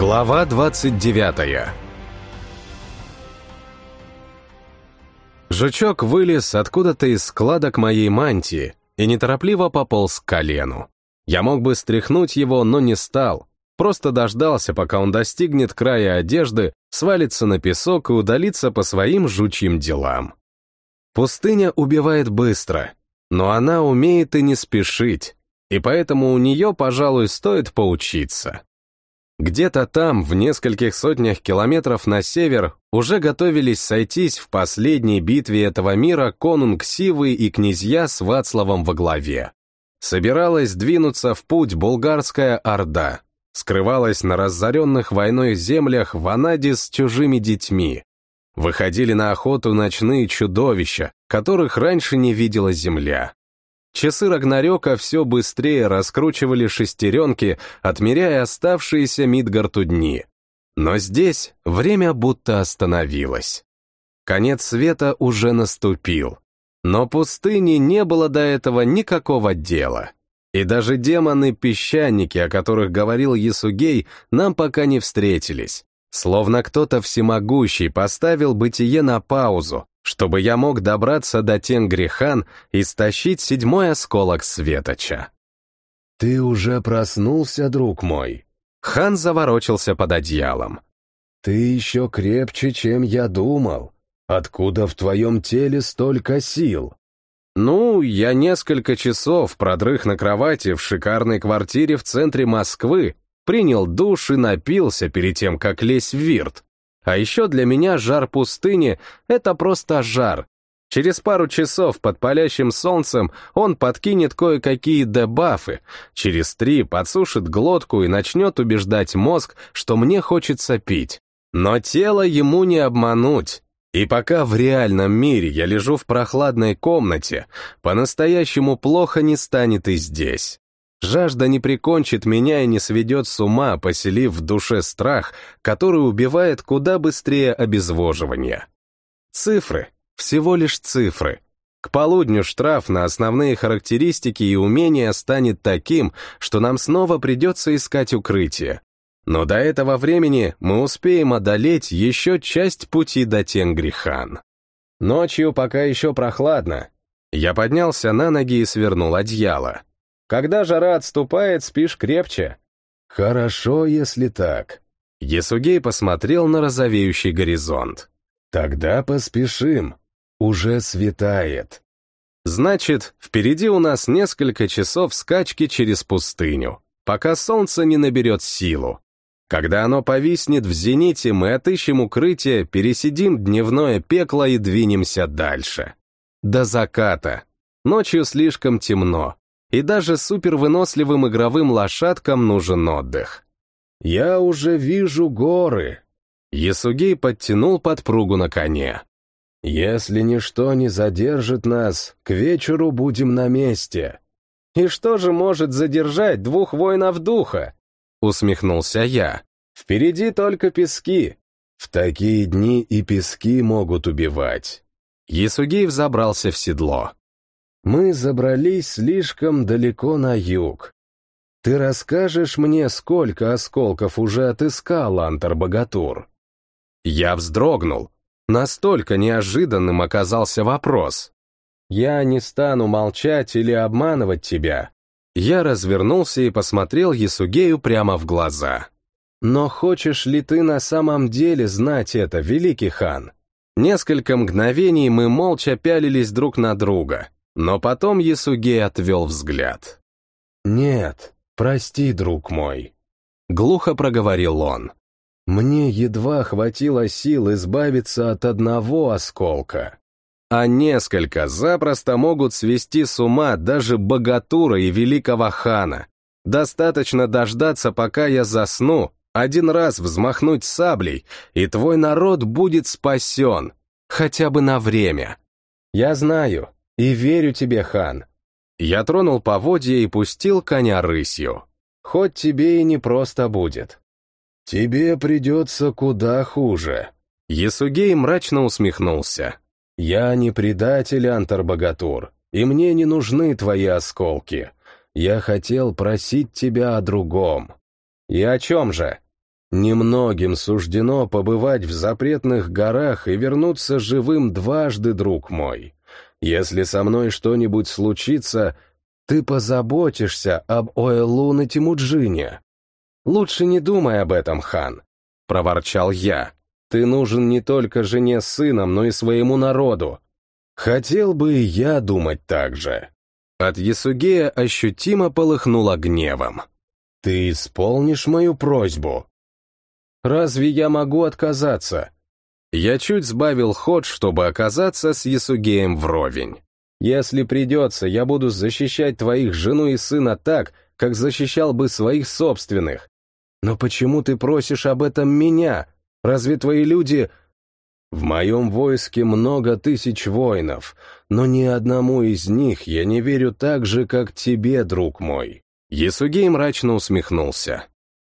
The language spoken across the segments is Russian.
Глава 29 Жучок вылез откуда-то из складок моей мантии и неторопливо пополз к колену. Я мог бы стряхнуть его, но не стал. Просто дождался, пока он достигнет края одежды, свалится на песок и удалится по своим жучьим делам. Пустыня убивает быстро, но она умеет и не спешить, и поэтому у нее, пожалуй, стоит поучиться. Где-то там, в нескольких сотнях километров на север, уже готовились сойтись в последней битве этого мира конунг Сивы и князья с Вацлавом во главе. Собиралась двинуться в путь булгарская орда, скрывалась на разоренных войной землях в с чужими детьми. Выходили на охоту ночные чудовища, которых раньше не видела земля. Часы Рагнарёка все быстрее раскручивали шестеренки, отмеряя оставшиеся Мидгарту дни. Но здесь время будто остановилось. Конец света уже наступил. Но пустыни не было до этого никакого дела. И даже демоны-песчаники, о которых говорил Ясугей, нам пока не встретились. Словно кто-то всемогущий поставил бытие на паузу, чтобы я мог добраться до Тенгрихан и стащить седьмой осколок Светоча. «Ты уже проснулся, друг мой?» Хан заворочился под одеялом. «Ты еще крепче, чем я думал. Откуда в твоем теле столько сил?» «Ну, я несколько часов продрых на кровати в шикарной квартире в центре Москвы, принял душ и напился перед тем, как лезть в вирт. А еще для меня жар пустыни — это просто жар. Через пару часов под палящим солнцем он подкинет кое-какие дебафы, через три подсушит глотку и начнет убеждать мозг, что мне хочется пить. Но тело ему не обмануть. И пока в реальном мире я лежу в прохладной комнате, по-настоящему плохо не станет и здесь. Жажда не прикончит меня и не сведет с ума, поселив в душе страх, который убивает куда быстрее обезвоживания. Цифры, всего лишь цифры. К полудню штраф на основные характеристики и умения станет таким, что нам снова придется искать укрытие. Но до этого времени мы успеем одолеть еще часть пути до Тенгрихан. Ночью пока еще прохладно. Я поднялся на ноги и свернул одеяло. Когда жара отступает, спишь крепче. Хорошо, если так. Есугей посмотрел на розовеющий горизонт. Тогда поспешим. Уже светает. Значит, впереди у нас несколько часов скачки через пустыню, пока солнце не наберет силу. Когда оно повиснет в зените, мы отыщем укрытие, пересидим дневное пекло и двинемся дальше. До заката. Ночью слишком темно, и даже супервыносливым игровым лошадкам нужен отдых. «Я уже вижу горы!» Ясугей подтянул подпругу на коне. «Если ничто не задержит нас, к вечеру будем на месте». «И что же может задержать двух воинов духа?» — усмехнулся я. «Впереди только пески». «В такие дни и пески могут убивать». Ясугей взобрался в седло. Мы забрались слишком далеко на юг. Ты расскажешь мне, сколько осколков уже отыскал Антар-богатур?» Я вздрогнул. Настолько неожиданным оказался вопрос. «Я не стану молчать или обманывать тебя». Я развернулся и посмотрел Ясугею прямо в глаза. «Но хочешь ли ты на самом деле знать это, великий хан?» Несколько мгновений мы молча пялились друг на друга. Но потом Ясугей отвел взгляд. «Нет, прости, друг мой», — глухо проговорил он. «Мне едва хватило сил избавиться от одного осколка». А несколько запросто могут свести с ума даже богатура и великого хана. Достаточно дождаться, пока я засну, один раз взмахнуть саблей, и твой народ будет спасен, хотя бы на время. Я знаю, и верю тебе, хан. Я тронул поводья и пустил коня рысью. Хоть тебе и не просто будет. Тебе придется куда хуже. Ясугей мрачно усмехнулся. Я не предатель, Антар-богатур, и мне не нужны твои осколки. Я хотел просить тебя о другом. И о чем же? Немногим суждено побывать в запретных горах и вернуться живым дважды, друг мой. Если со мной что-нибудь случится, ты позаботишься об Оэлун и Тимуджине. Лучше не думай об этом, хан, — проворчал я. Ты нужен не только жене с сыном, но и своему народу. Хотел бы и я думать так же. От Ясугея ощутимо полыхнуло гневом. Ты исполнишь мою просьбу? Разве я могу отказаться? Я чуть сбавил ход, чтобы оказаться с Ясугеем вровень. Если придется, я буду защищать твоих жену и сына так, как защищал бы своих собственных. Но почему ты просишь об этом меня? Разве твои люди... В моем войске много тысяч воинов, но ни одному из них я не верю так же, как тебе, друг мой. Ясугей мрачно усмехнулся.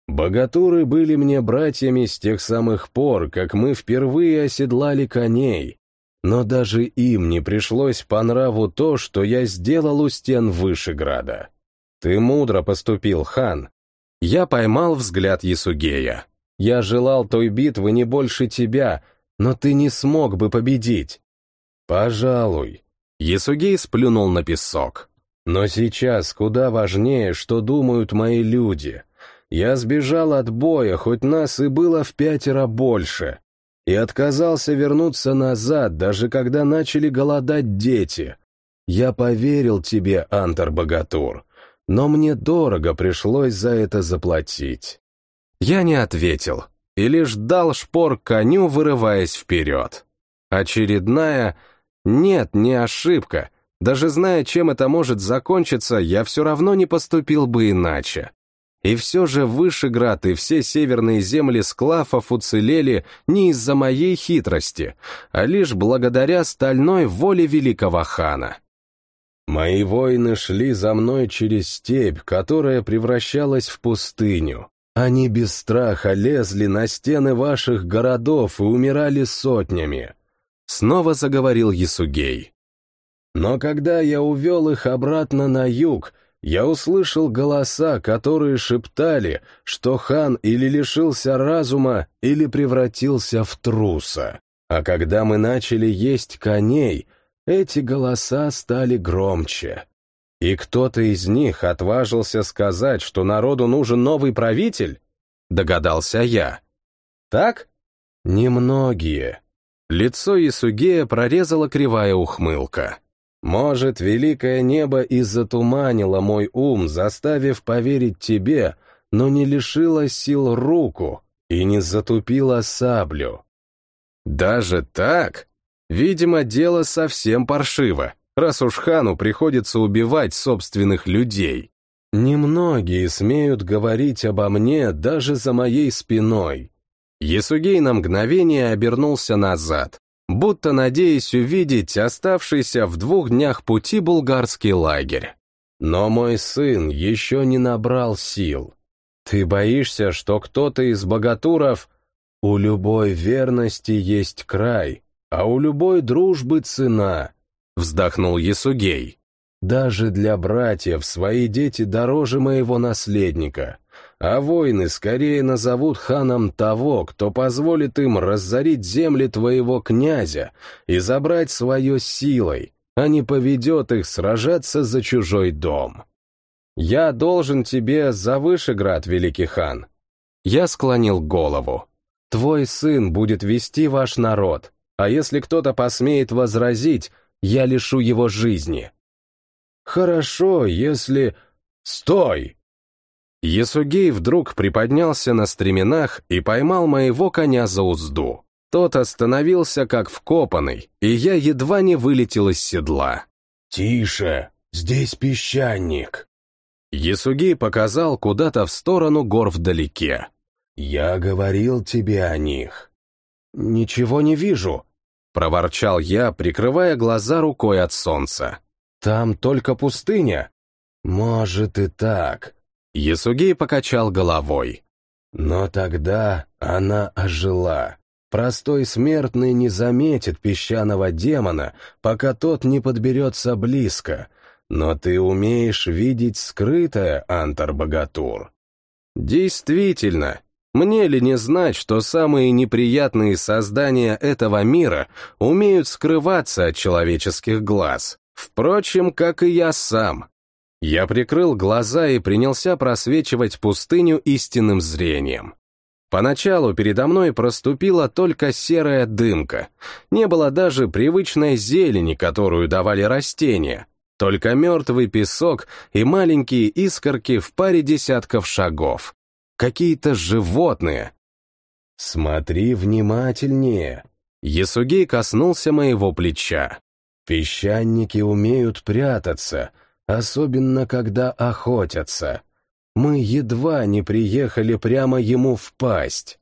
Богатуры были мне братьями с тех самых пор, как мы впервые оседлали коней, но даже им не пришлось по нраву то, что я сделал у стен Вышеграда. Ты мудро поступил, хан. Я поймал взгляд Ясугея. Я желал той битвы не больше тебя, но ты не смог бы победить. Пожалуй. Ясугей сплюнул на песок. Но сейчас куда важнее, что думают мои люди — я сбежал от боя, хоть нас и было в пятеро больше, и отказался вернуться назад, даже когда начали голодать дети. Я поверил тебе, Антар-богатур, но мне дорого пришлось за это заплатить. Я не ответил и лишь дал шпор коню, вырываясь вперед. Очередная... Нет, не ошибка. Даже зная, чем это может закончиться, я все равно не поступил бы иначе. И все же Вышеград и все северные земли склафов уцелели не из-за моей хитрости, а лишь благодаря стальной воле великого хана. Мои воины шли за мной через степь, которая превращалась в пустыню. Они без страха лезли на стены ваших городов и умирали сотнями. Снова заговорил Ясугей. Но когда я увел их обратно на юг, я услышал голоса, которые шептали, что хан или лишился разума, или превратился в труса. А когда мы начали есть коней, эти голоса стали громче. И кто-то из них отважился сказать, что народу нужен новый правитель? Догадался я. Так? Немногие. Лицо Исугея прорезала кривая ухмылка. Может, великое небо и затуманило мой ум, заставив поверить тебе, но не лишило сил руку и не затупило саблю. Даже так? Видимо, дело совсем паршиво, раз уж хану приходится убивать собственных людей. Немногие смеют говорить обо мне даже за моей спиной. Есугей на мгновение обернулся назад, будто надеясь увидеть оставшийся в двух днях пути булгарский лагерь. Но мой сын еще не набрал сил. Ты боишься, что кто-то из богатуров... У любой верности есть край, а у любой дружбы цена, — вздохнул Ясугей. Даже для братьев свои дети дороже моего наследника а воины скорее назовут ханом того, кто позволит им разорить земли твоего князя и забрать свое силой, а не поведет их сражаться за чужой дом. Я должен тебе за Вышеград, великий хан. Я склонил голову. Твой сын будет вести ваш народ, а если кто-то посмеет возразить, я лишу его жизни. Хорошо, если... Стой! Есугей вдруг приподнялся на стременах и поймал моего коня за узду. Тот остановился как вкопанный, и я едва не вылетел из седла. «Тише, здесь песчаник!» Есугей показал куда-то в сторону гор вдалеке. «Я говорил тебе о них». «Ничего не вижу», — проворчал я, прикрывая глаза рукой от солнца. «Там только пустыня». «Может и так, Ясугей покачал головой. Но тогда она ожила. Простой смертный не заметит песчаного демона, пока тот не подберется близко. Но ты умеешь видеть скрытое, Антар-богатур. Действительно, Мне ли не знать, что самые неприятные создания этого мира умеют скрываться от человеческих глаз? Впрочем, как и я сам. Я прикрыл глаза и принялся просвечивать пустыню истинным зрением. Поначалу передо мной проступила только серая дымка. Не было даже привычной зелени, которую давали растения. Только мертвый песок и маленькие искорки в паре десятков шагов. Какие-то животные. «Смотри внимательнее!» Ясугей коснулся моего плеча. «Песчаники умеют прятаться, особенно когда охотятся. Мы едва не приехали прямо ему в пасть.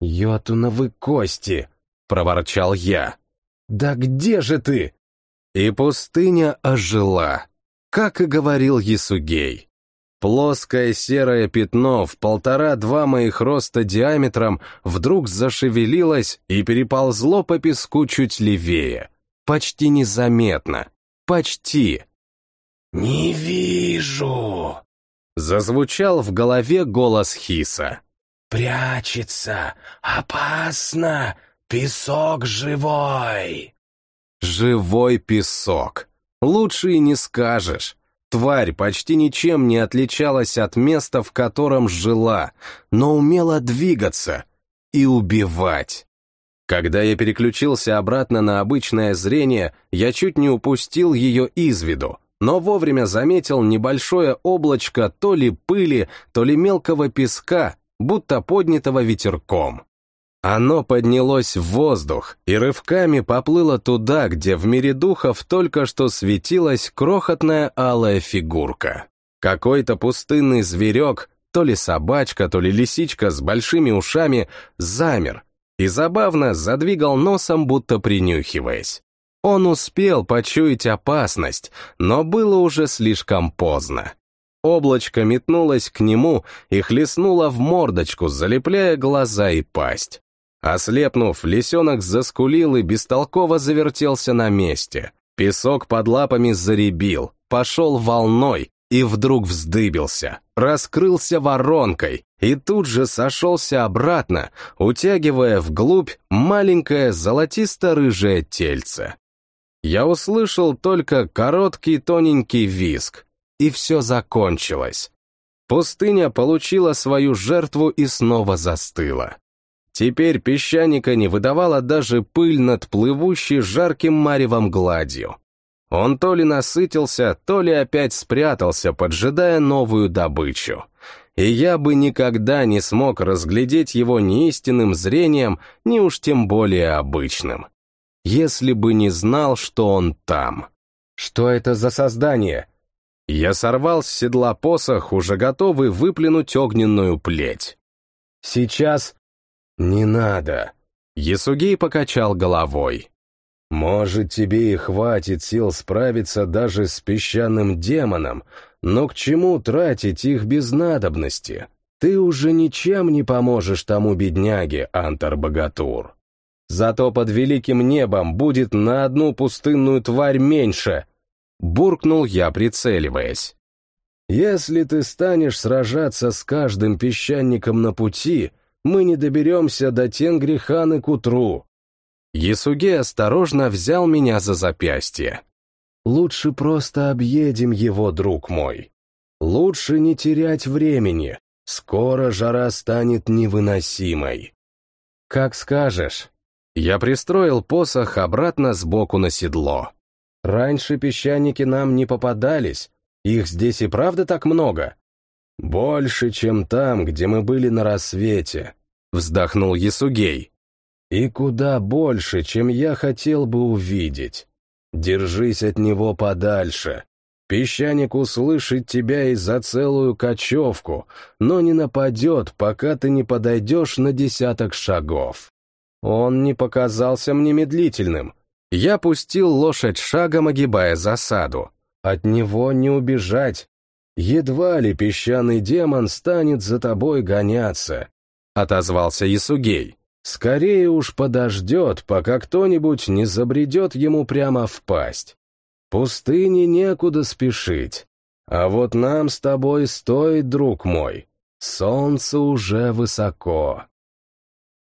«Йотуновы кости!» — проворчал я. «Да где же ты?» И пустыня ожила, как и говорил Ясугей. Плоское серое пятно в полтора-два моих роста диаметром вдруг зашевелилось и переползло по песку чуть левее. Почти незаметно. Почти. «Не вижу!» Зазвучал в голове голос Хиса. «Прячется! Опасно! Песок живой!» Живой песок. Лучше и не скажешь. Тварь почти ничем не отличалась от места, в котором жила, но умела двигаться и убивать. Когда я переключился обратно на обычное зрение, я чуть не упустил ее из виду, но вовремя заметил небольшое облачко то ли пыли, то ли мелкого песка, будто поднятого ветерком. Оно поднялось в воздух и рывками поплыло туда, где в мире духов только что светилась крохотная алая фигурка. Какой-то пустынный зверек, то ли собачка, то ли лисичка с большими ушами, замер и забавно задвигал носом, будто принюхиваясь. Он успел почуять опасность, но было уже слишком поздно. Облачко метнулось к нему и хлестнуло в мордочку, залепляя глаза и пасть. Ослепнув, лисенок заскулил и бестолково завертелся на месте. Песок под лапами заребил, пошел волной и вдруг вздыбился, раскрылся воронкой и тут же сошелся обратно, утягивая вглубь маленькое золотисто-рыжее тельце. Я услышал только короткий тоненький виск, и все закончилось. Пустыня получила свою жертву и снова застыла. Теперь песчаника не выдавала даже пыль над плывущей жарким маревом гладью. Он то ли насытился, то ли опять спрятался, поджидая новую добычу. И я бы никогда не смог разглядеть его ни истинным зрением, ни уж тем более обычным если бы не знал, что он там. Что это за создание? Я сорвал с седла посох, уже готовый выплюнуть огненную плеть. Сейчас не надо. Ясугей покачал головой. Может, тебе и хватит сил справиться даже с песчаным демоном, но к чему тратить их без надобности? Ты уже ничем не поможешь тому бедняге, Антар-богатур. Зато под великим небом будет на одну пустынную тварь меньше. Буркнул я, прицеливаясь. Если ты станешь сражаться с каждым песчаником на пути, мы не доберемся до Тенгриханы к утру. Ясуге осторожно взял меня за запястье. Лучше просто объедем его, друг мой. Лучше не терять времени. Скоро жара станет невыносимой. Как скажешь. Я пристроил посох обратно сбоку на седло. Раньше песчаники нам не попадались, их здесь и правда так много? Больше, чем там, где мы были на рассвете, вздохнул Ясугей. И куда больше, чем я хотел бы увидеть. Держись от него подальше. Песчаник услышит тебя и за целую кочевку, но не нападет, пока ты не подойдешь на десяток шагов. Он не показался мне медлительным. Я пустил лошадь шагом, огибая засаду. От него не убежать. Едва ли песчаный демон станет за тобой гоняться, — отозвался Ясугей. Скорее уж подождет, пока кто-нибудь не забредет ему прямо в пасть. Пустыне некуда спешить. А вот нам с тобой стоит, друг мой. Солнце уже высоко.